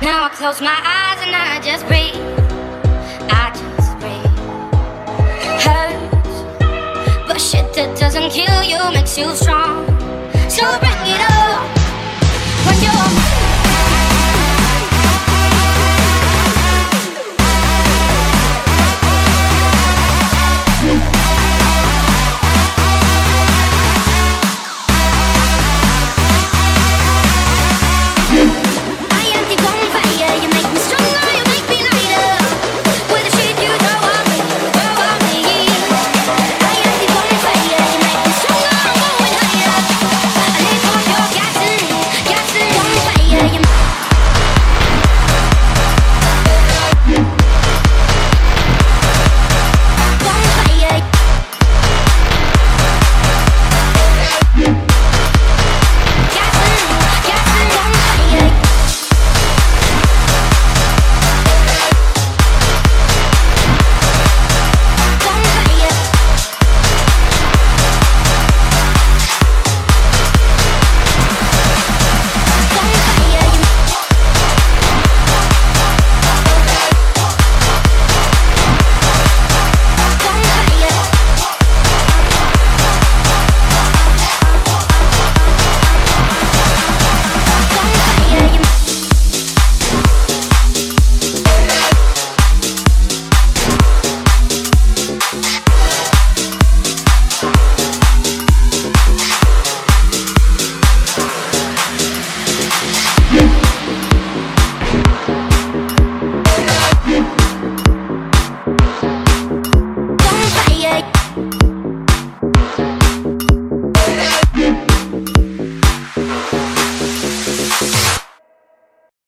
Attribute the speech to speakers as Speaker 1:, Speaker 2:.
Speaker 1: Now I close my eyes and I just breathe. I just breathe. Hurts, but shit that doesn't kill you makes you strong.